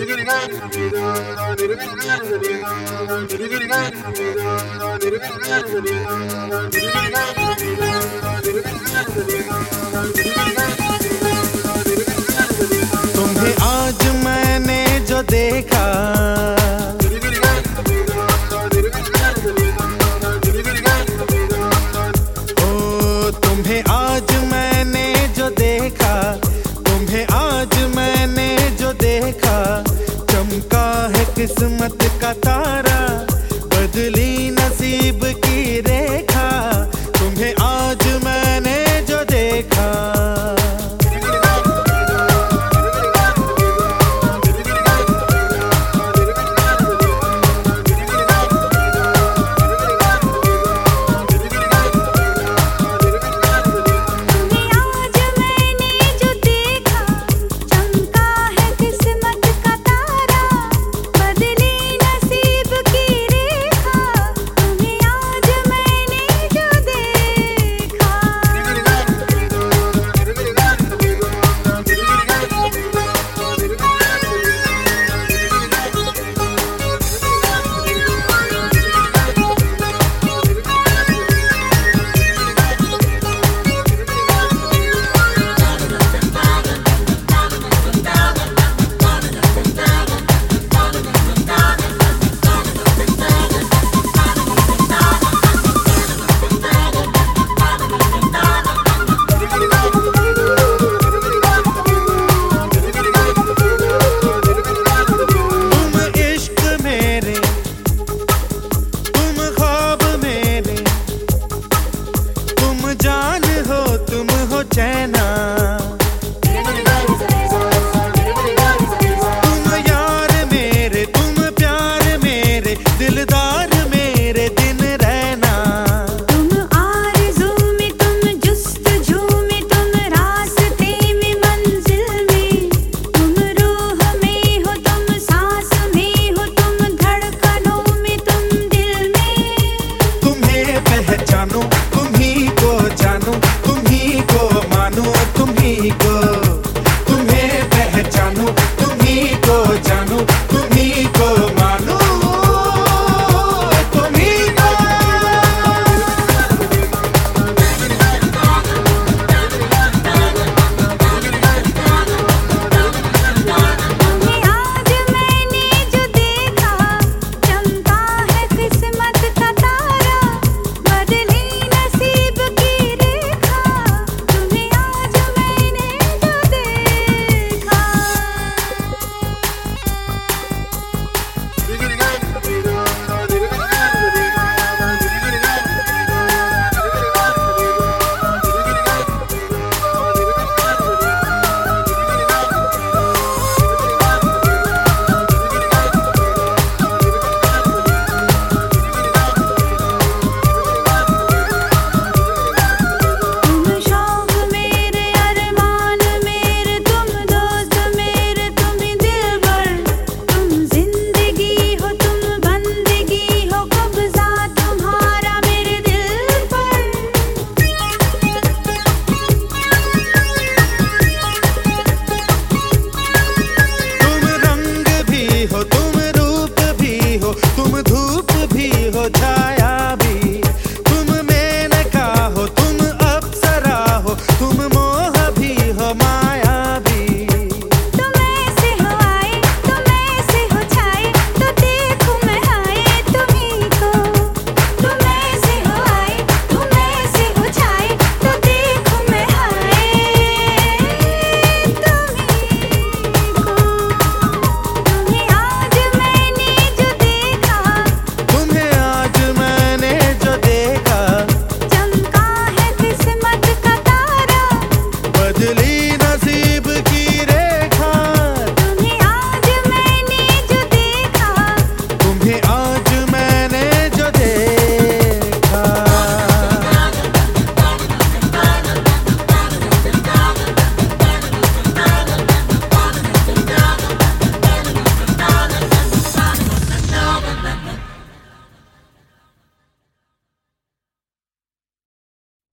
I'm मत कतार